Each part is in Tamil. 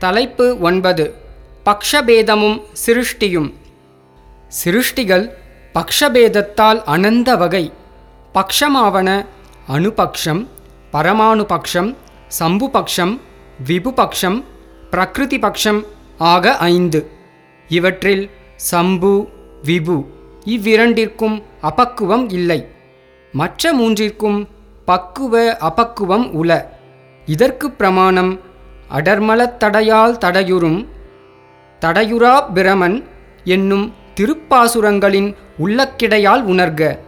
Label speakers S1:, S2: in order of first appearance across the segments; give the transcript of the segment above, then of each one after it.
S1: தலைப்பு ஒன்பது. பக்ஷபேதமும் சிருஷ்டியும். சிருஷ்டிகள் பக்ஷபேதத்தால் அனந்த வகை. பக்ஷமாவன அணுபக்ஷம் பரமாணுபக்ஷம் சம்புபக்ஷம் விபுபக்ஷம் பிரகிருதி பக்ஷம் ஆக ஐந்து. இவற்றில் சம்பு விபு இவ்விரண்டிற்கும் அபக்குவம் இல்லை. மற்ற மூன்றிற்கும் பக்குவ அபக்குவம் உல இதற்கு பிரமாணம் அடர்மலத்தடையால் தடையுறும் தடையுறா பிரமன் என்னும் திருப்பாசுரங்களின் உள்ளக்கிடையால் உணர்க.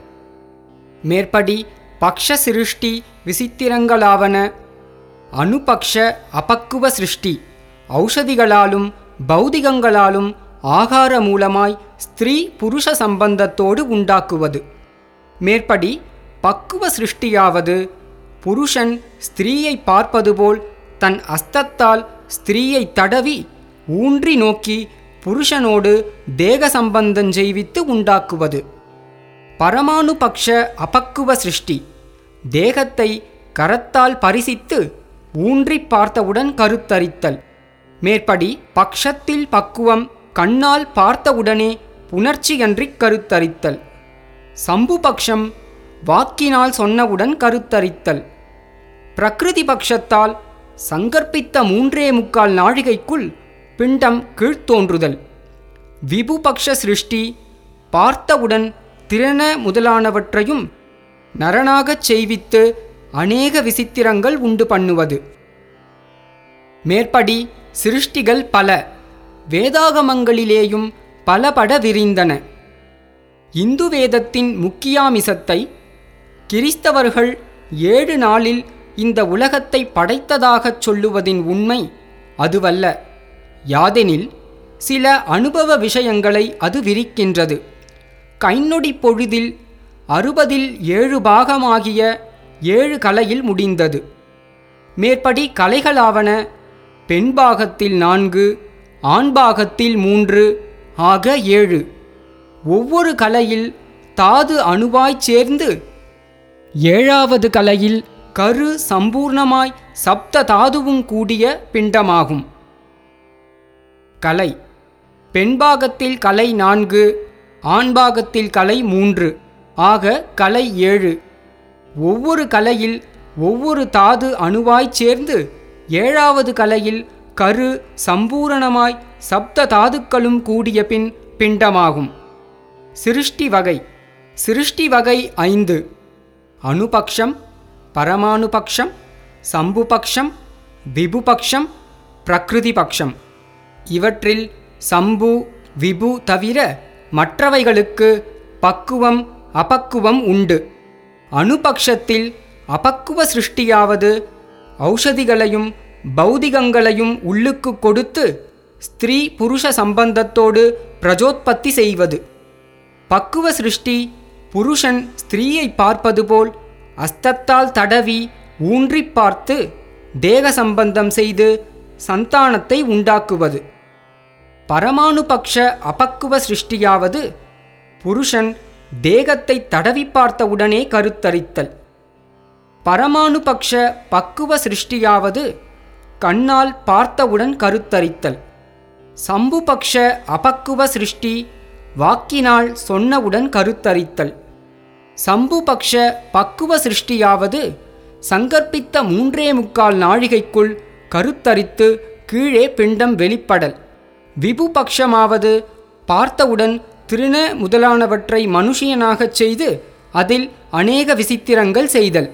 S1: மேற்படி பக்ஷ சிருஷ்டி விசித்திரங்களாவன அணுபக்ஷ அபக்குவ சிருஷ்டி ஔஷதிகளாலும் பௌதிகங்களாலும் ஆகார மூலமாய் ஸ்திரீ புருஷ சம்பந்தத்தோடு உண்டாக்குவது. மேற்படி பக்குவ சிருஷ்டியாவது புருஷன் ஸ்திரீயை பார்ப்பது போல் தன் அஸ்தத்தால் ஸ்திரீயை தடவி ஊன்றி நோக்கி புருஷனோடு தேக சம்பந்தம் செய்வித்து உண்டாக்குவது. பரமாணுபக்ஷ அபக்குவ சிருஷ்டி. தேகத்தை கரத்தால் பரிசித்து ஊன்றி பார்த்தவுடன் கருத்தரித்தல். மேற்படி பக்ஷத்தில் பக்குவம் கண்ணால் பார்த்தவுடனே புணர்ச்சியன்றிக் கருத்தரித்தல். சம்புபக்ஷம் வாக்கினால் சொன்னவுடன் கருத்தரித்தல். பிரகிருதி பக்ஷத்தால் சங்கற்பித்த மூன்றே முக்கால் நாழிகைக்குள் பிண்டம் கீழ்த்தோன்றுதல். விபுபக்ஷ சிருஷ்டி பார்த்தவுடன் திறன முதலானவற்றையும் நரனாகச் செய்வித்து அநேக விசித்திரங்கள் உண்டு பண்ணுவது. மேற்படி சிருஷ்டிகள் பல வேதாகமங்களிலேயும் பலபட விரிந்தன. இந்து வேதத்தின் முக்கியாமிசத்தை கிறிஸ்தவர்கள் ஏழு நாளில் இந்த உலகத்தை படைத்ததாகச் சொல்லுவதின் உண்மை அதுவல்ல. யாதெனில் சில அனுபவ விஷயங்களை அது விரிக்கின்றது. கைநொடி பொழுதில் அறுபதில் ஏழு பாகமாகிய ஏழு கலையில் முடிந்தது. மேற்படி கலைகளாவன பெண் பாகத்தில் நான்கு ஆண் பாகத்தில் மூன்று ஆக ஏழு. ஒவ்வொரு கலையில் தாது அணுவாய்ச் சேர்ந்து ஏழாவது கலையில் கரு சம்பூர்ணமாய் சப்த தாதுவும் கூடிய பிண்டமாகும். கலை. பெண்பாகத்தில் கலை நான்கு ஆண்பாகத்தில் கலை மூன்று ஆக கலை ஏழு. ஒவ்வொரு கலையில் ஒவ்வொரு தாது அணுவாய்ச் சேர்ந்து ஏழாவது கலையில் கரு சம்பூரணமாய் சப்த தாதுக்களும் கூடிய பின் பிண்டமாகும். சிருஷ்டி வகை. சிருஷ்டி வகை ஐந்து. அணுபக்ஷம் பரமாணுபக்ஷம் சம்புபக்ஷம் விபுபக்ஷம் பிரகிருதி பக்ஷம் இவற்றில் சம்பு விபு தவிர மற்றவைகளுக்கு பக்குவம் அபக்குவம் உண்டு அணுபக்ஷத்தில் அபக்குவ சிருஷ்டியாவது ஔஷதிகளையும் பௌதிகங்களையும் உள்ளுக்கு கொடுத்து ஸ்திரீ புருஷ சம்பந்தத்தோடு பிரஜோத்பத்தி செய்வது பக்குவ சிருஷ்டி புருஷன் ஸ்திரீயை பார்ப்பது போல் அஸ்தத்தால் தடவி ஊன்றிப் பார்த்து தேக சம்பந்தம் செய்து சந்தானத்தை உண்டாக்குவது. பரமானுபக்ஷ அபக்குவ சிருஷ்டியாவது புருஷன் தேகத்தை தடவி பார்த்தவுடனே கருத்தரித்தல். பரமானுபக்ஷ பக்குவ சிருஷ்டியாவது கண்ணால் பார்த்தவுடன் கருத்தரித்தல். சம்புபக்ஷ அபக்குவ சிருஷ்டி வாக்கினால் சொன்னவுடன் கருத்தரித்தல். சம்புபக்ஷ பக்குவ சிருஷ்டியாவது சங்கற்பித்த மூன்றே முக்கால் நாழிகைக்குள் கருத்தரித்து கீழே பிண்டம் வெளிப்படல். விபுபக்ஷமாவது பார்த்தவுடன் திருண முதலானவற்றை மனுஷியனாகச் செய்து அதில் அநேக விசித்திரங்கள் செய்தல்.